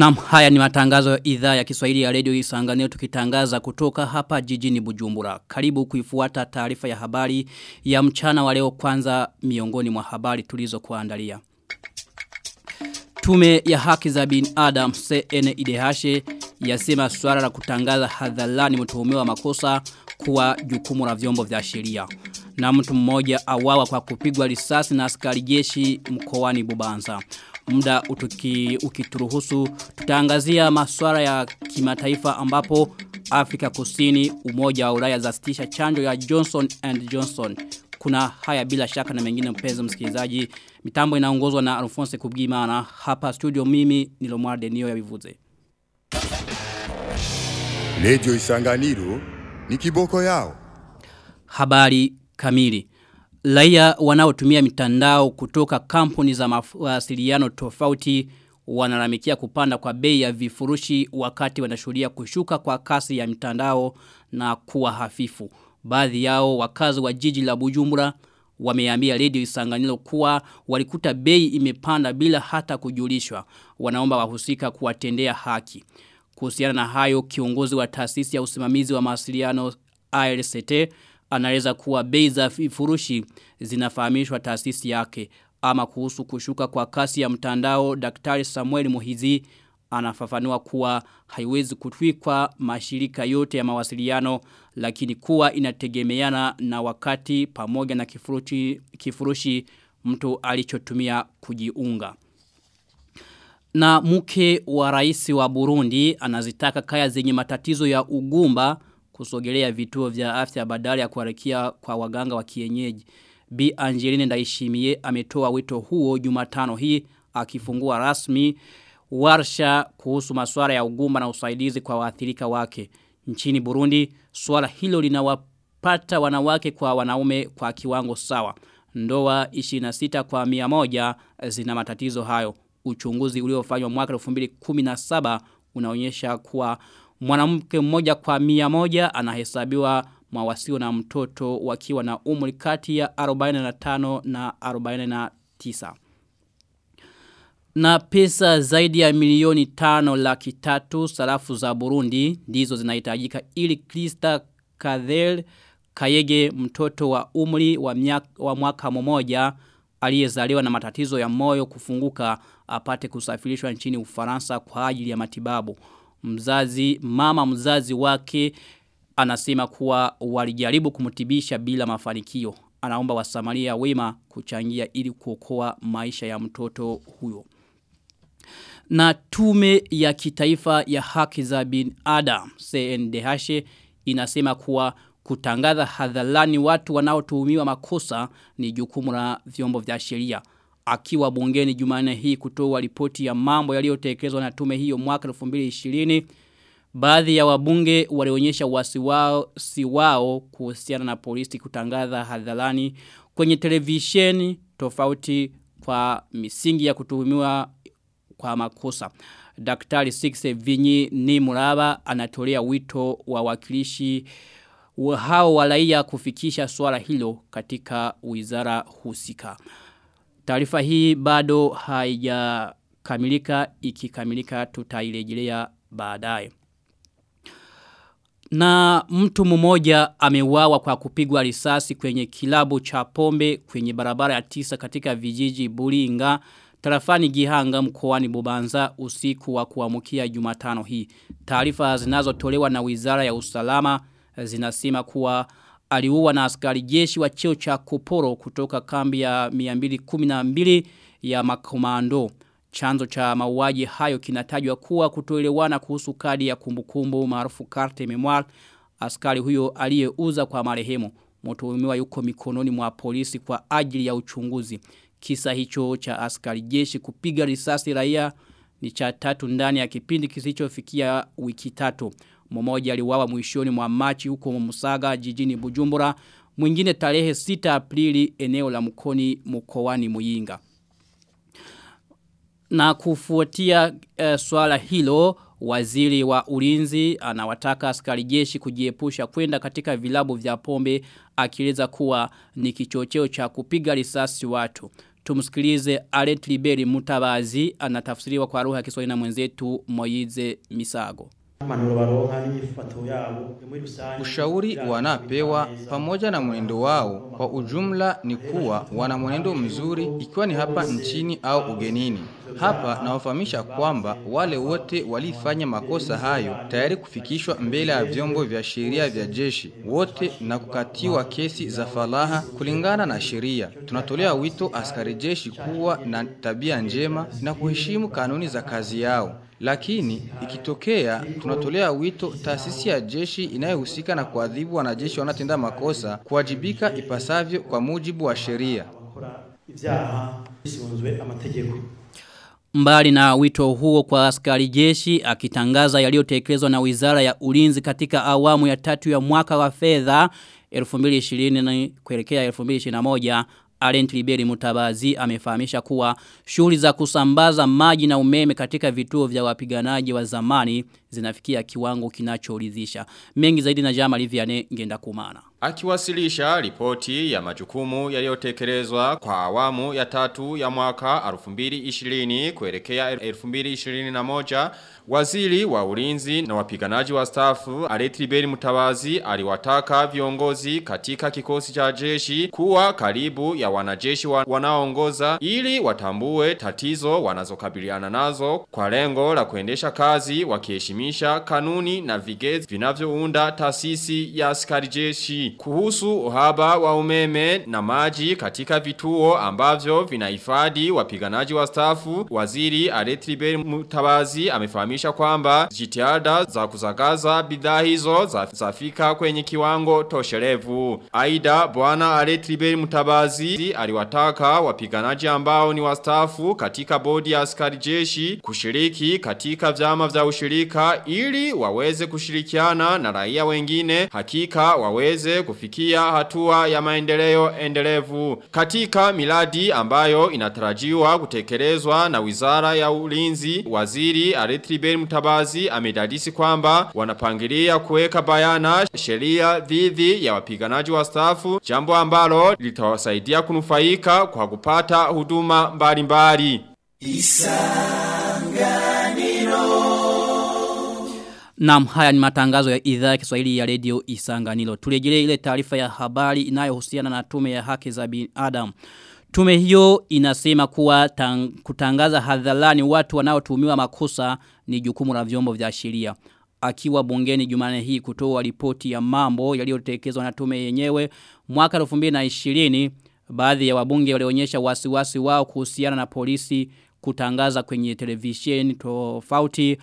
Naam, haya ni matangazo ya idhaa ya Kiswahili ya Radio Isanganiro tukitangaza kutoka hapa jijini Bujumbura. Karibu kuifuata taarifa ya habari ya mchana wa leo kwanza miongoni mwa habari tulizo kuandalia. Tume ya haki za bin Adam CNIDH yasema swala la kutangaza hadharani mtuhumiwa makosa kuwa jukumu la vyombo vya sheria. Na mtu mmoja awawa kwa kupigwa risasi na askari jeshi mkoani Bubanza muda utuki, ukituruhusu tutaangazia maswara ya kimataifa ambapo Afrika Kusini umoja wa Ulaya zasitisha chanjo ya Johnson and Johnson. Kuna haya bila shaka na mengine mpenzi msikilizaji. Mitambo inaongozwa na Alphonse Kubgimana hapa studio mimi ni Lomar Denio ya Vivuze Radio Isanganiro ni kiboko yao. Habari kamili Raia wanaotumia mitandao kutoka kampuni za mawasiliano tofauti wanalamikia kupanda kwa bei ya vifurushi wakati wanashuhudia kushuka kwa kasi ya mitandao na kuwa hafifu. Baadhi yao wakazi wa jiji la Bujumbura wameambia Radio Isanganiro kuwa walikuta bei imepanda bila hata kujulishwa. Wanaomba wahusika kuwatendea haki. Kuhusiana na hayo kiongozi wa taasisi ya usimamizi wa mawasiliano ALCT anaeleza kuwa bei za vifurushi zinafahamishwa taasisi yake ama kuhusu kushuka kwa kasi ya mtandao daktari Samuel Muhizi anafafanua kuwa haiwezi kutwikwa mashirika yote ya mawasiliano lakini kuwa inategemeana na wakati pamoja na kifurushi, kifurushi mtu alichotumia kujiunga. Na mke wa rais wa Burundi anazitaka kaya zenye matatizo ya ugumba kusogelea vituo vya afya badala ya kuarikia kwa waganga wa kienyeji. Bi Angeline Ndaishimie ametoa wito huo Jumatano hii akifungua rasmi warsha kuhusu masuala ya ugumba na usaidizi kwa waathirika wake. Nchini Burundi, swala hilo linawapata wanawake kwa wanaume kwa kiwango sawa. Ndoa 26 kwa 100 zina matatizo hayo. Uchunguzi uliofanywa mwaka 2017 unaonyesha kuwa mwanamke mmoja kwa mia moja anahesabiwa mawasio na mtoto wakiwa na umri kati ya 45 na 49. Na pesa zaidi ya milioni tano laki tatu sarafu za Burundi ndizo zinahitajika ili Krista Kadhel Kayege mtoto wa umri wa, miaka, wa mwaka mmoja aliyezaliwa na matatizo ya moyo kufunguka apate kusafirishwa nchini Ufaransa kwa ajili ya matibabu mzazi mama mzazi wake anasema kuwa walijaribu kumtibisha bila mafanikio. Anaomba wasamaria wema kuchangia ili kuokoa maisha ya mtoto huyo. Na tume ya kitaifa ya haki za bin Adam CNDH inasema kuwa kutangaza hadharani watu wanaotuhumiwa makosa ni jukumu la vyombo vya sheria akiwa bungeni Jumanne hii kutoa ripoti ya mambo yaliyotekelezwa na tume hiyo mwaka 2020 baadhi ya wabunge walionyesha wasiwasi wao kuhusiana na polisi kutangaza hadharani kwenye televisheni tofauti kwa misingi ya kutuhumiwa kwa makosa Daktari Sikse Vinyi ni Muraba anatolea wito wa wakilishi hao walaia kufikisha swala hilo katika wizara husika. Taarifa hii bado haijakamilika ikikamilika tutairejelea baadaye. Na mtu mmoja ameuawa kwa kupigwa risasi kwenye kilabu cha pombe kwenye barabara ya tisa katika vijiji Buringa tarafani Gihanga mkoani Bubanza usiku wa kuamkia Jumatano hii. Taarifa zinazotolewa na Wizara ya Usalama zinasema kuwa aliuwa na askari jeshi wa cheo cha koporo kutoka kambi ya 212 ya makomando. Chanzo cha mauaji hayo kinatajwa kuwa kutoelewana kuhusu kadi ya kumbukumbu maarufu carte memoir askari huyo aliyeuza kwa marehemu. Mtuhumiwa yuko mikononi mwa polisi kwa ajili ya uchunguzi. Kisa hicho cha askari jeshi kupiga risasi raia ni cha tatu ndani ya kipindi kisichofikia wiki tatu. Mmoja aliuawa mwishoni mwa Machi huko Musaga jijini Bujumbura, mwingine tarehe 6 Aprili eneo la Mkoni mkoani Muyinga. Na kufuatia e, swala hilo, waziri wa ulinzi anawataka askari jeshi kujiepusha kwenda katika vilabu vya pombe akieleza kuwa ni kichocheo cha kupiga risasi watu. Tumsikilize Alet Liberi Mutabazi anatafsiriwa kwa lugha ya Kiswahili na mwenzetu Moize Misago. Ushauri wanapewa pamoja na mwenendo wao kwa ujumla ni kuwa wana mwenendo mzuri ikiwa ni hapa nchini au ugenini. Hapa nawafahamisha kwamba wale wote walifanya makosa hayo tayari kufikishwa mbele ya vyombo vya sheria vya jeshi wote na kukatiwa kesi za falaha kulingana na sheria. Tunatolea wito askari jeshi kuwa na tabia njema na kuheshimu kanuni za kazi yao. Lakini ikitokea tunatolea wito taasisi ya jeshi inayohusika na kuadhibu wanajeshi wanaotenda makosa kuwajibika ipasavyo kwa mujibu wa sheria. Mbali na wito huo kwa askari jeshi akitangaza yaliyotekelezwa na Wizara ya Ulinzi katika awamu ya tatu ya mwaka wa fedha 2020 kuelekea 2021 Alent Liberi Mutabazi amefahamisha kuwa shughuli za kusambaza maji na umeme katika vituo vya wapiganaji wa zamani zinafikia kiwango kinachoridhisha. Mengi zaidi na Jamal Liviane ngenda kumana. Akiwasilisha ripoti ya majukumu yaliyotekelezwa kwa awamu ya tatu ya mwaka 2020 kuelekea 2021 waziri wa ulinzi na wapiganaji wa stafu Aletriberi Mutabazi aliwataka viongozi katika kikosi cha jeshi kuwa karibu ya wanajeshi wanaoongoza ili watambue tatizo wanazokabiliana nazo kwa lengo la kuendesha kazi wakiheshimisha kanuni na vigezi vinavyounda taasisi ya askari jeshi kuhusu uhaba wa umeme na maji katika vituo ambavyo vinaifadi wapiganaji wa stafu waziri Aretribe Mutabazi amefamisha kwamba jitiada za kuzagaza bidhaa hizo za, zafika kwenye kiwango tosherevu Aida bwana Aretribe Mutabazi aliwataka wapiganaji ambao ni wa wastafu katika bodi ya askari jeshi kushiriki katika vyama vya ushirika ili waweze kushirikiana na raia wengine hakika waweze kufikia hatua ya maendeleo endelevu. Katika miladi ambayo inatarajiwa kutekelezwa na wizara ya ulinzi, waziri Aretriberi Mutabazi amedadisi kwamba wanapangilia kuweka bayana sheria dhidi ya wapiganaji wa stafu, jambo ambalo litawasaidia kunufaika kwa kupata huduma mbalimbali. Naam haya ni matangazo ya idhaa ya Kiswahili ya Radio Isanganilo. Turejelee ile taarifa ya habari inayohusiana na tume ya haki za binadamu. Tume hiyo inasema kuwa tang, kutangaza hadharani watu wanaotuhumiwa makosa ni jukumu la vyombo vya sheria. Akiwa bungeni Jumane hii kutoa ripoti ya mambo yaliyotekelezwa na tume yenyewe mwaka 2020 baadhi ya wabunge walionyesha wasiwasi wao kuhusiana na polisi kutangaza kwenye televisheni tofauti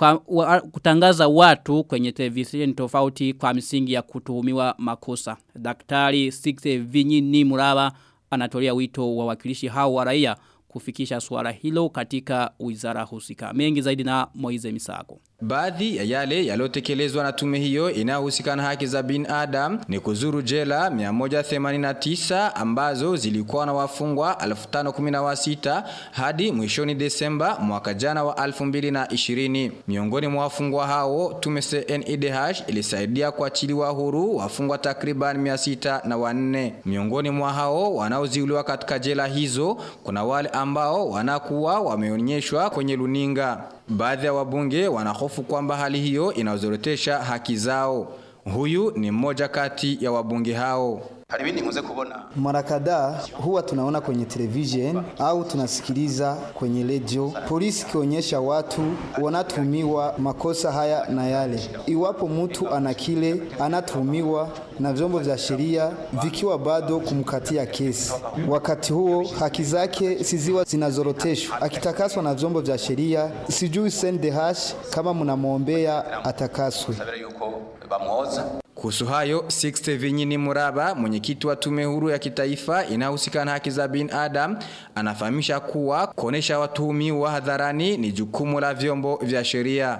kwa wa, kutangaza watu kwenye televisheni tofauti kwa msingi ya kutuhumiwa makosa. Daktari Sikse Vinyini Muraba anatolea wito wa wakilishi hao wa raia kufikisha suala hilo katika wizara husika. Mengi zaidi na Moize Misago. Baadhi ya yale yaliyotekelezwa na tume hiyo inayohusika na haki za binadamu ni kuzuru jela 189 ambazo zilikuwa na wafungwa 1516 hadi mwishoni Desemba mwaka jana wa 2020. Miongoni mwa wafungwa hao tume CNIDH ilisaidia kuachiliwa huru wafungwa takriban 600 na wanne. Miongoni mwa hao wanaoziuliwa katika jela hizo kuna wale ambao wanakuwa wameonyeshwa kwenye luninga. Baadhi ya wabunge wanahofu kwamba hali hiyo inazorotesha haki zao. Huyu ni mmoja kati ya wabunge hao. Mara kadhaa huwa tunaona kwenye television au tunasikiliza kwenye redio polisi kionyesha watu wanatumiwa makosa haya na yale. Iwapo mtu ana kile anatumiwa na vyombo vya sheria vikiwa bado kumkatia kesi, wakati huo haki zake siziwa zinazoroteshwa, akitakaswa na vyombo vya sheria. Sijui sende hash kama mnamwombea atakaswe. Kuhusu hayo, Sixte Vinyini Muraba, mwenyekiti wa tume huru ya kitaifa inahusika na haki za binadamu, anafahamisha kuwa kuonesha watuhumiwa hadharani ni jukumu la vyombo vya sheria.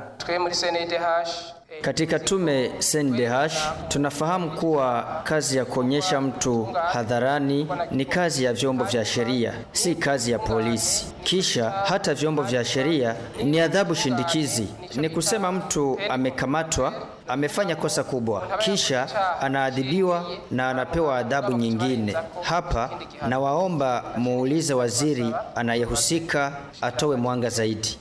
Katika tume SNDH tunafahamu kuwa kazi ya kuonyesha mtu hadharani ni kazi ya vyombo vya sheria, si kazi ya polisi. Kisha hata vyombo vya sheria ni adhabu shindikizi. Ni kusema mtu amekamatwa amefanya kosa kubwa, kisha anaadhibiwa na anapewa adhabu nyingine. Hapa nawaomba muulize waziri anayehusika atowe mwanga zaidi.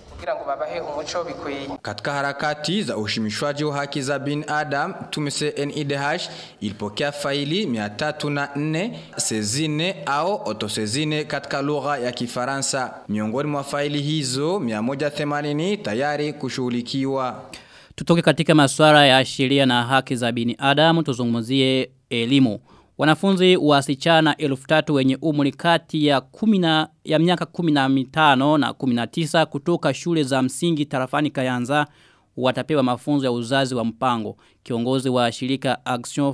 Katika harakati za ushimishwaji wa haki za binadamu, tume CNIDH ilipokea faili 304 sezine au otosezine katika lugha ya Kifaransa. Miongoni mwa faili hizo 180 tayari kushughulikiwa. Tutoke katika masuala ya sheria na haki za binadamu tuzungumzie elimu. Wanafunzi wasichana elfu tatu wenye umri kati ya, kumina, ya miaka 15 na 19 kutoka shule za msingi tarafani Kayanza watapewa mafunzo ya uzazi wa mpango. Kiongozi wa shirika Action,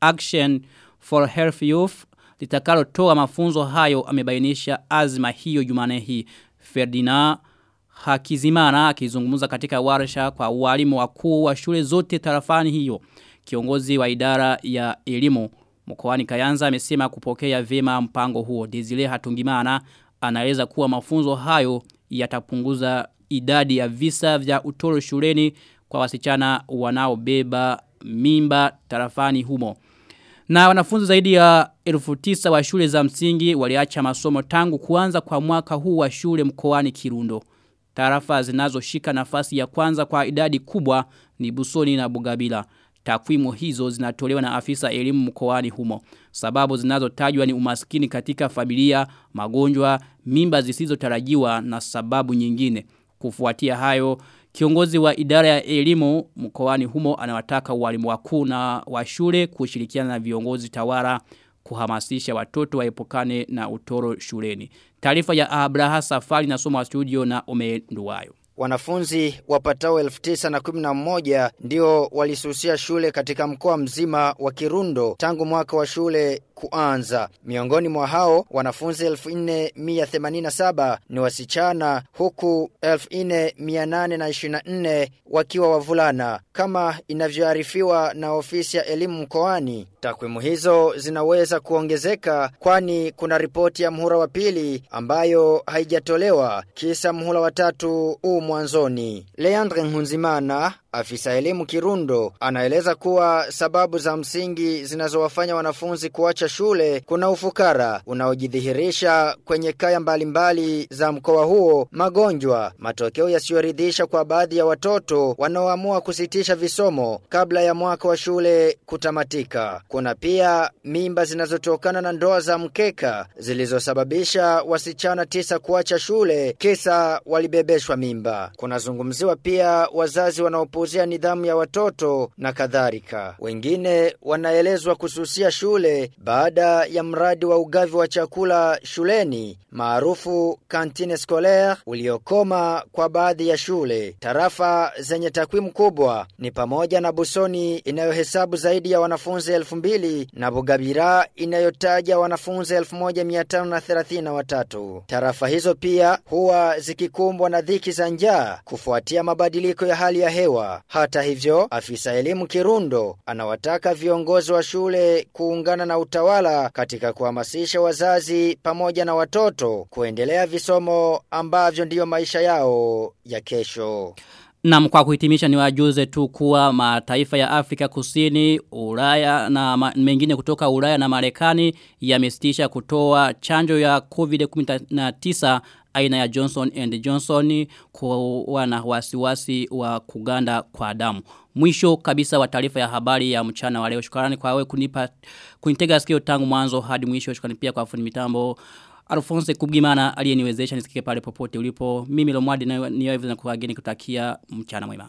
Action for Health Youth litakalo toa mafunzo hayo amebainisha azma hiyo jumane hii. Ferdinand Hakizimana akizungumza katika warsha kwa walimu wakuu wa shule zote tarafani hiyo. Kiongozi wa idara ya elimu mkoani Kayanza amesema kupokea vyema mpango huo. Desile Hatungimana anaeleza kuwa mafunzo hayo yatapunguza idadi ya visa vya utoro shuleni kwa wasichana wanaobeba mimba tarafani humo. Na wanafunzi zaidi ya elfu tisa wa shule za msingi waliacha masomo tangu kuanza kwa mwaka huu wa shule mkoani Kirundo. Tarafa zinazoshika nafasi ya kwanza kwa idadi kubwa ni Busoni na Bugabila. Takwimu hizo zinatolewa na afisa elimu mkoani humo. Sababu zinazotajwa ni umaskini katika familia, magonjwa, mimba zisizotarajiwa na sababu nyingine. Kufuatia hayo, kiongozi wa idara ya elimu mkoani humo anawataka walimu wakuu na wa shule kushirikiana na viongozi tawara kuhamasisha watoto waepukane na utoro shuleni. Taarifa ya Abraha Safari na soma studio na Omenduwayo. Wanafunzi wapatao elfu tisa na kumi na moja ndio walisusia shule katika mkoa mzima wa Kirundo tangu mwaka wa shule kuanza. Miongoni mwa hao wanafunzi 1487 ni wasichana huku 4824 wakiwa wavulana kama inavyoarifiwa na ofisi ya elimu mkoani. Takwimu hizo zinaweza kuongezeka kwani kuna ripoti ya mhula wa pili ambayo haijatolewa kisa mhula wa tatu u mwanzoni. Leandre Nhunzimana Afisa elimu Kirundo anaeleza kuwa sababu za msingi zinazowafanya wanafunzi kuacha shule kuna ufukara unaojidhihirisha kwenye kaya mbalimbali mbali za mkoa huo, magonjwa, matokeo yasiyoridhisha kwa baadhi ya watoto wanaoamua kusitisha visomo kabla ya mwaka wa shule kutamatika. Kuna pia mimba zinazotokana na ndoa za mkeka zilizosababisha wasichana tisa kuacha shule kisa walibebeshwa mimba. Kunazungumziwa pia wazazi wanaopu kupuuzia nidhamu ya watoto na kadhalika. Wengine wanaelezwa kususia shule baada ya mradi wa ugavi wa chakula shuleni maarufu kantine scolaire uliokoma kwa baadhi ya shule. Tarafa zenye takwimu kubwa ni pamoja na Busoni inayohesabu zaidi ya wanafunzi elfu mbili na Bugabira inayotaja wanafunzi elfu moja mia tano na thelathini na watatu. Tarafa hizo pia huwa zikikumbwa na dhiki za njaa kufuatia mabadiliko ya hali ya hewa. Hata hivyo, afisa elimu Kirundo anawataka viongozi wa shule kuungana na utawala katika kuhamasisha wazazi pamoja na watoto kuendelea visomo ambavyo ndiyo maisha yao ya kesho. Na kwa kuhitimisha ni wajuze tu kuwa mataifa ya Afrika kusini, Ulaya na mengine kutoka Ulaya na Marekani yamesitisha kutoa chanjo ya COVID-19 aina ya Johnson and Johnson kuwa na wasiwasi wa kuganda kwa damu. Mwisho kabisa wa taarifa ya habari ya mchana wa leo. Shukrani kwa wewe kunipa kunitega sikio tangu mwanzo hadi mwisho. Shukrani pia kwa fundi mitambo. Alphonse Kubgimana aliyeniwezesha nisikike pale popote ulipo. Mimi Lomwadi na niyo hivyo na kutakia mchana mwema.